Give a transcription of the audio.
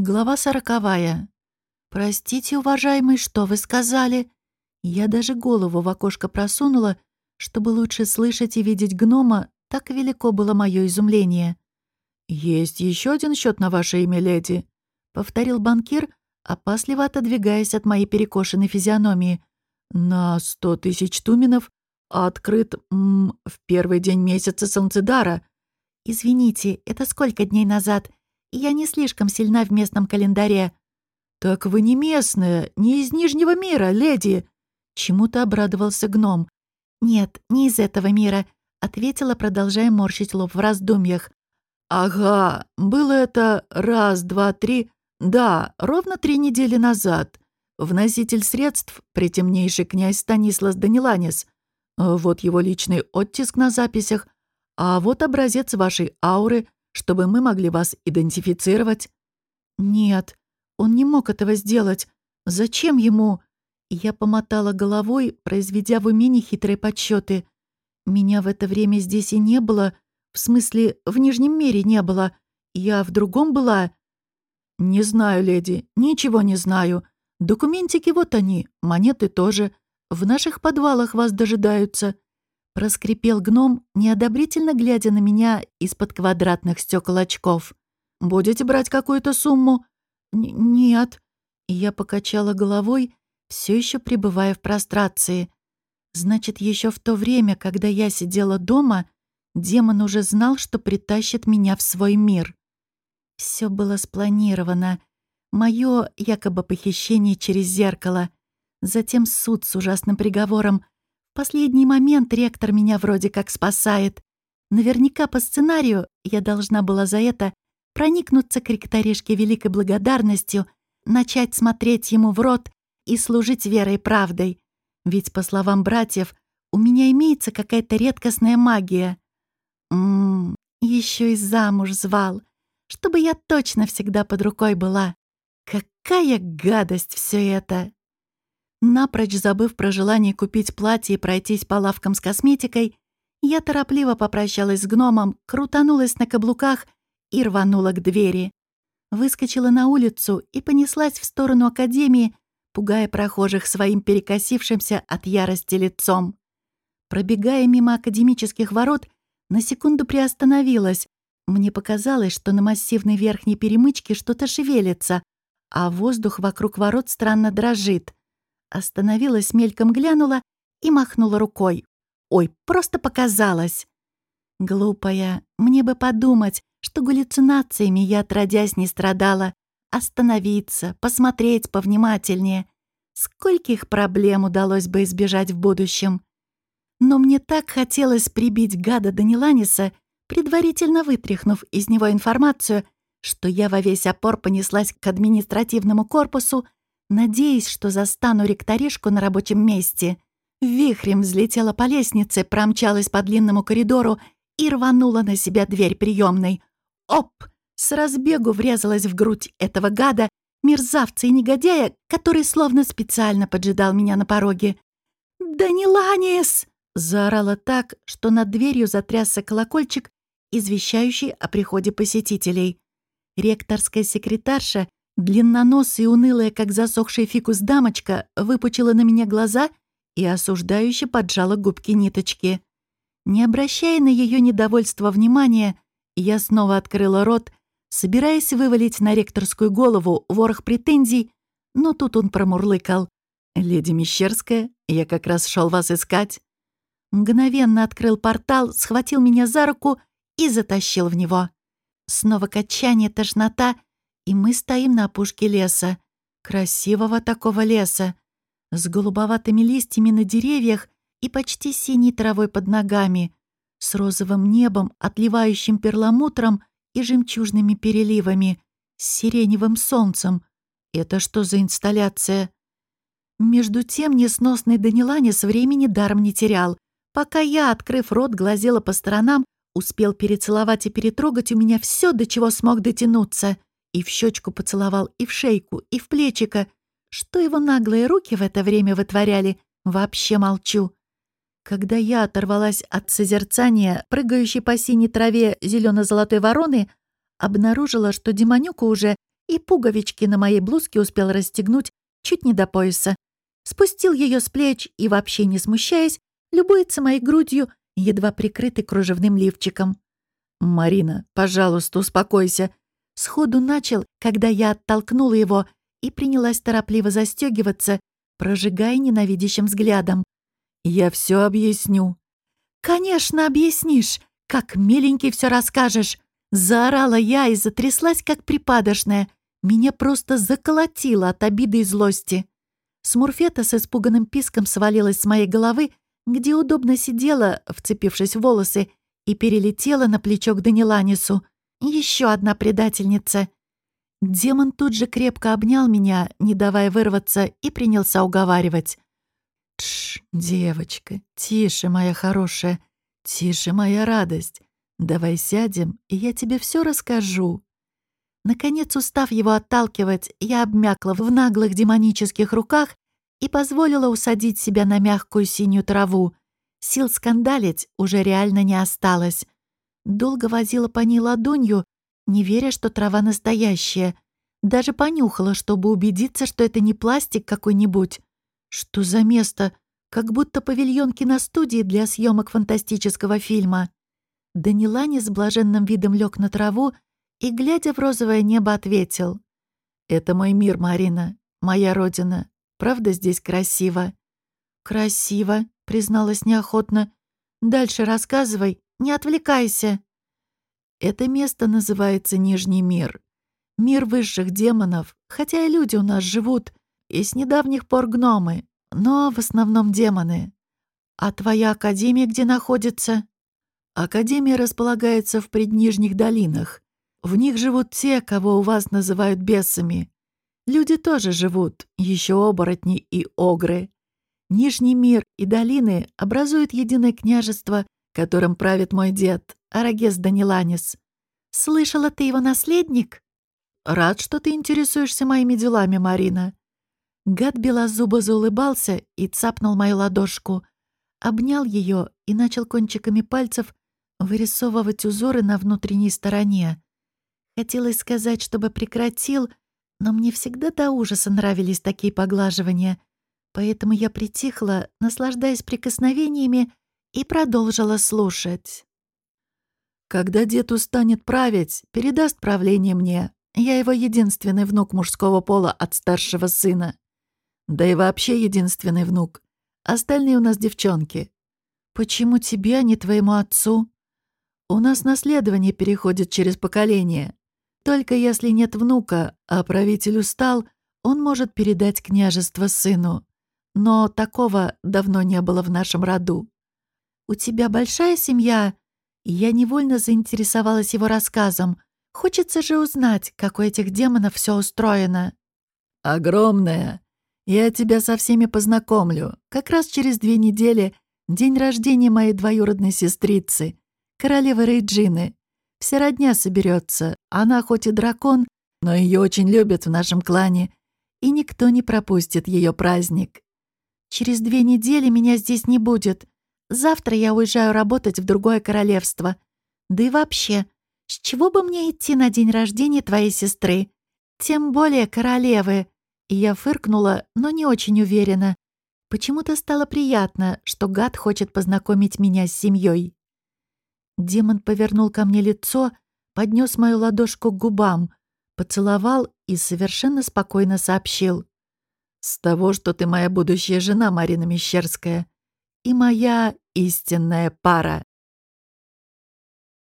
Глава сороковая. «Простите, уважаемый, что вы сказали?» Я даже голову в окошко просунула, чтобы лучше слышать и видеть гнома, так велико было мое изумление. «Есть еще один счет на ваше имя, леди», — повторил банкир, опасливо отодвигаясь от моей перекошенной физиономии. «На сто тысяч туменов открыт м, в первый день месяца Солнцедара». «Извините, это сколько дней назад? Я не слишком сильна в местном календаре». «Так вы не местная, не из Нижнего мира, леди!» Чему-то обрадовался гном. «Нет, не из этого мира», — ответила, продолжая морщить лоб в раздумьях. «Ага, было это раз, два, три, да, ровно три недели назад. Вноситель средств — притемнейший князь Станислас Даниланис. Вот его личный оттиск на записях, а вот образец вашей ауры, чтобы мы могли вас идентифицировать». «Нет, он не мог этого сделать. Зачем ему?» Я помотала головой, произведя в уме нехитрые подсчеты. Меня в это время здесь и не было, в смысле, в Нижнем мире не было. Я в другом была. «Не знаю, леди, ничего не знаю. Документики вот они, монеты тоже. В наших подвалах вас дожидаются». Проскрипел гном, неодобрительно глядя на меня из-под квадратных стекол очков. «Будете брать какую-то сумму?» Н «Нет». Я покачала головой, все еще пребывая в прострации. Значит, еще в то время, когда я сидела дома, демон уже знал, что притащит меня в свой мир. Все было спланировано. Мое якобы похищение через зеркало. Затем суд с ужасным приговором. Последний момент ректор меня вроде как спасает. Наверняка по сценарию я должна была за это проникнуться к ректоришке великой благодарностью, начать смотреть ему в рот и служить верой и правдой. Ведь, по словам братьев, у меня имеется какая-то редкостная магия. Ммм, еще и замуж звал, чтобы я точно всегда под рукой была. Какая гадость все это! Напрочь забыв про желание купить платье и пройтись по лавкам с косметикой, я торопливо попрощалась с гномом, крутанулась на каблуках и рванула к двери. Выскочила на улицу и понеслась в сторону академии, пугая прохожих своим перекосившимся от ярости лицом. Пробегая мимо академических ворот, на секунду приостановилась. Мне показалось, что на массивной верхней перемычке что-то шевелится, а воздух вокруг ворот странно дрожит. Остановилась, мельком глянула и махнула рукой. Ой, просто показалось. Глупая, мне бы подумать, что галлюцинациями я отродясь не страдала, остановиться, посмотреть повнимательнее. Скольких проблем удалось бы избежать в будущем. Но мне так хотелось прибить гада Даниланиса, предварительно вытряхнув из него информацию, что я во весь опор понеслась к административному корпусу, надеясь, что застану ректоришку на рабочем месте. Вихрем взлетела по лестнице, промчалась по длинному коридору и рванула на себя дверь приемной. Оп! С разбегу врезалась в грудь этого гада, мерзавца и негодяя, который словно специально поджидал меня на пороге. «Да не Ланис!» — заорала так, что над дверью затрясся колокольчик, извещающий о приходе посетителей. Ректорская секретарша, длинноносая и унылая, как засохший фикус дамочка, выпучила на меня глаза и осуждающе поджала губки ниточки. Не обращая на ее недовольство внимания, я снова открыла рот собираясь вывалить на ректорскую голову ворох претензий, но тут он промурлыкал. «Леди Мещерская, я как раз шел вас искать». Мгновенно открыл портал, схватил меня за руку и затащил в него. Снова качание, тошнота, и мы стоим на опушке леса. Красивого такого леса. С голубоватыми листьями на деревьях и почти синей травой под ногами. С розовым небом, отливающим перламутром и жемчужными переливами, с сиреневым солнцем. Это что за инсталляция? Между тем несносный Даниланис времени даром не терял. Пока я, открыв рот, глазела по сторонам, успел перецеловать и перетрогать у меня все, до чего смог дотянуться. И в щечку поцеловал, и в шейку, и в плечико. Что его наглые руки в это время вытворяли, вообще молчу. Когда я оторвалась от созерцания, прыгающей по синей траве зелено-золотой вороны, обнаружила, что Демонюка уже и пуговички на моей блузке успел расстегнуть чуть не до пояса. Спустил ее с плеч и, вообще не смущаясь, любуется моей грудью, едва прикрытой кружевным лифчиком. «Марина, пожалуйста, успокойся». Сходу начал, когда я оттолкнула его и принялась торопливо застегиваться, прожигая ненавидящим взглядом. «Я все объясню». «Конечно, объяснишь. Как миленький все расскажешь». Заорала я и затряслась, как припадочная. Меня просто заколотило от обиды и злости. Смурфета с испуганным писком свалилась с моей головы, где удобно сидела, вцепившись в волосы, и перелетела на плечо к Даниланису. Еще одна предательница. Демон тут же крепко обнял меня, не давая вырваться, и принялся уговаривать. «Тш, девочка, тише, моя хорошая, тише, моя радость. Давай сядем, и я тебе все расскажу». Наконец, устав его отталкивать, я обмякла в наглых демонических руках и позволила усадить себя на мягкую синюю траву. Сил скандалить уже реально не осталось. Долго возила по ней ладонью, не веря, что трава настоящая. Даже понюхала, чтобы убедиться, что это не пластик какой-нибудь. Что за место? Как будто павильон киностудии для съемок фантастического фильма. Данилани с блаженным видом лег на траву и, глядя в розовое небо, ответил. «Это мой мир, Марина, моя родина. Правда здесь красиво?» «Красиво», — призналась неохотно. «Дальше рассказывай, не отвлекайся». Это место называется Нижний мир. Мир высших демонов, хотя и люди у нас живут, и с недавних пор гномы, но в основном демоны. А твоя академия где находится? Академия располагается в преднижних долинах. В них живут те, кого у вас называют бесами. Люди тоже живут, еще оборотни и огры. Нижний мир и долины образуют единое княжество, которым правит мой дед, Арагес Даниланис. Слышала, ты его наследник? Рад, что ты интересуешься моими делами, Марина. Гад белозубо заулыбался и цапнул мою ладошку, обнял ее и начал кончиками пальцев вырисовывать узоры на внутренней стороне. Хотелось сказать, чтобы прекратил, но мне всегда до ужаса нравились такие поглаживания, поэтому я притихла, наслаждаясь прикосновениями, и продолжила слушать. «Когда дед устанет править, передаст правление мне. Я его единственный внук мужского пола от старшего сына. Да и вообще единственный внук. Остальные у нас девчонки. Почему тебе, а не твоему отцу?» У нас наследование переходит через поколение. Только если нет внука, а правитель устал, он может передать княжество сыну. Но такого давно не было в нашем роду. «У тебя большая семья?» Я невольно заинтересовалась его рассказом. Хочется же узнать, как у этих демонов все устроено. «Огромная. Я тебя со всеми познакомлю. Как раз через две недели день рождения моей двоюродной сестрицы королевы Рейджины. Вся родня соберется. Она хоть и дракон, но ее очень любят в нашем клане, и никто не пропустит ее праздник. Через две недели меня здесь не будет. Завтра я уезжаю работать в другое королевство. Да и вообще, с чего бы мне идти на день рождения твоей сестры? Тем более королевы. И я фыркнула, но не очень уверена. Почему-то стало приятно, что гад хочет познакомить меня с семьей. Демон повернул ко мне лицо, поднес мою ладошку к губам, поцеловал и совершенно спокойно сообщил. «С того, что ты моя будущая жена, Марина Мещерская, и моя истинная пара».